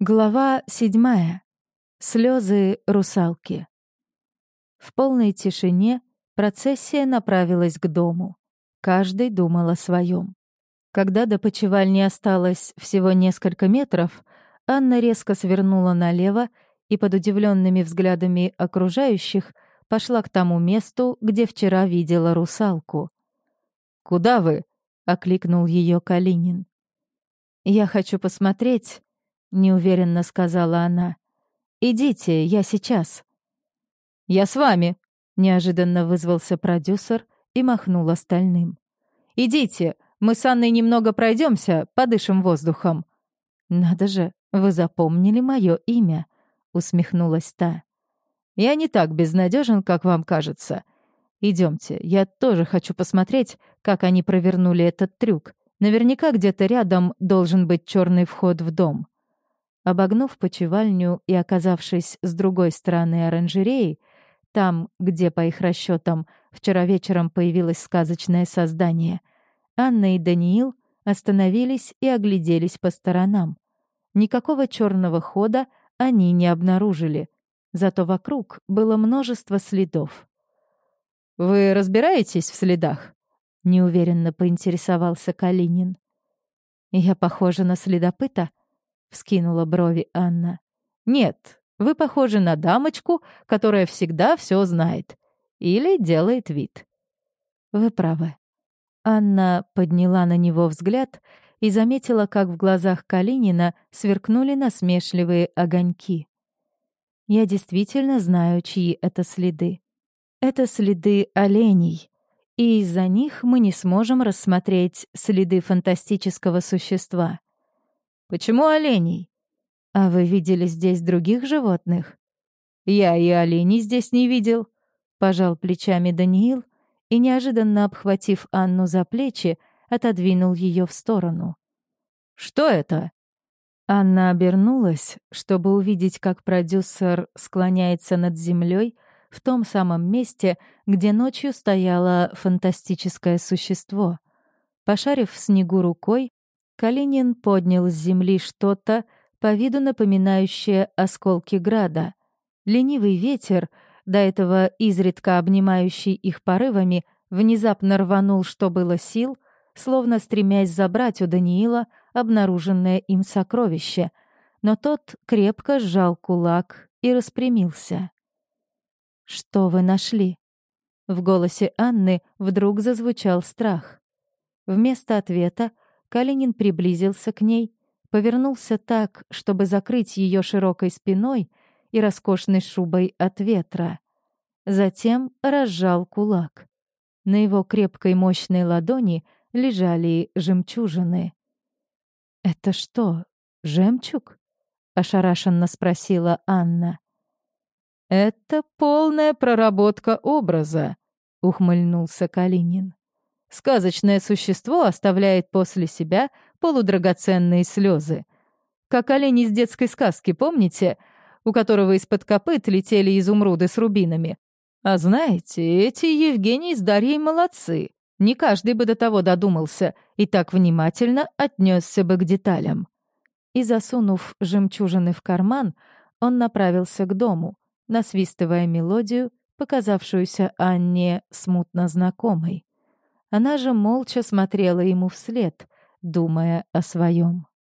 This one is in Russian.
Глава седьмая. Слезы русалки. В полной тишине процессия направилась к дому. Каждый думал о своем. Когда до почевальни осталось всего несколько метров, Анна резко свернула налево и под удивленными взглядами окружающих пошла к тому месту, где вчера видела русалку. «Куда вы?» — окликнул ее Калинин. «Я хочу посмотреть», — неуверенно сказала она. «Идите, я сейчас». «Я с вами», — неожиданно вызвался продюсер и махнул остальным. «Идите, мы с Анной немного пройдемся, подышим воздухом». «Надо же, вы запомнили мое имя», — усмехнулась та. «Я не так безнадежен, как вам кажется. Идемте, я тоже хочу посмотреть, как они провернули этот трюк. Наверняка где-то рядом должен быть черный вход в дом». Обогнув почевальню и оказавшись с другой стороны оранжереи, там, где, по их расчетам, вчера вечером появилось сказочное создание, Анна и Даниил остановились и огляделись по сторонам. Никакого черного хода они не обнаружили, зато вокруг было множество следов. «Вы разбираетесь в следах?» — неуверенно поинтересовался Калинин. «Я похожа на следопыта?» — вскинула брови Анна. «Нет, вы похожи на дамочку, которая всегда все знает. Или делает вид». «Вы правы». Анна подняла на него взгляд и заметила, как в глазах Калинина сверкнули насмешливые огоньки. «Я действительно знаю, чьи это следы. Это следы оленей, и из-за них мы не сможем рассмотреть следы фантастического существа. Почему оленей? А вы видели здесь других животных? Я и оленей здесь не видел, пожал плечами Даниил и, неожиданно обхватив Анну за плечи, отодвинул ее в сторону. Что это? Анна обернулась, чтобы увидеть, как продюсер склоняется над землей в том самом месте, где ночью стояло фантастическое существо. Пошарив в снегу рукой, Калинин поднял с земли что-то, по виду напоминающее осколки града. Ленивый ветер, до этого изредка обнимающий их порывами, внезапно рванул, что было сил, словно стремясь забрать у Даниила обнаруженное им сокровище, но тот крепко сжал кулак и распрямился. «Что вы нашли?» В голосе Анны вдруг зазвучал страх. Вместо ответа Калинин приблизился к ней, повернулся так, чтобы закрыть ее широкой спиной и роскошной шубой от ветра. Затем разжал кулак. На его крепкой мощной ладони лежали жемчужины. «Это что, жемчуг?» — ошарашенно спросила Анна. «Это полная проработка образа», — ухмыльнулся Калинин. Сказочное существо оставляет после себя полудрагоценные слезы. Как олень из детской сказки, помните? У которого из-под копыт летели изумруды с рубинами. А знаете, эти Евгений с Дарьей молодцы. Не каждый бы до того додумался и так внимательно отнесся бы к деталям. И засунув жемчужины в карман, он направился к дому, насвистывая мелодию, показавшуюся Анне смутно знакомой. Она же молча смотрела ему вслед, думая о своем.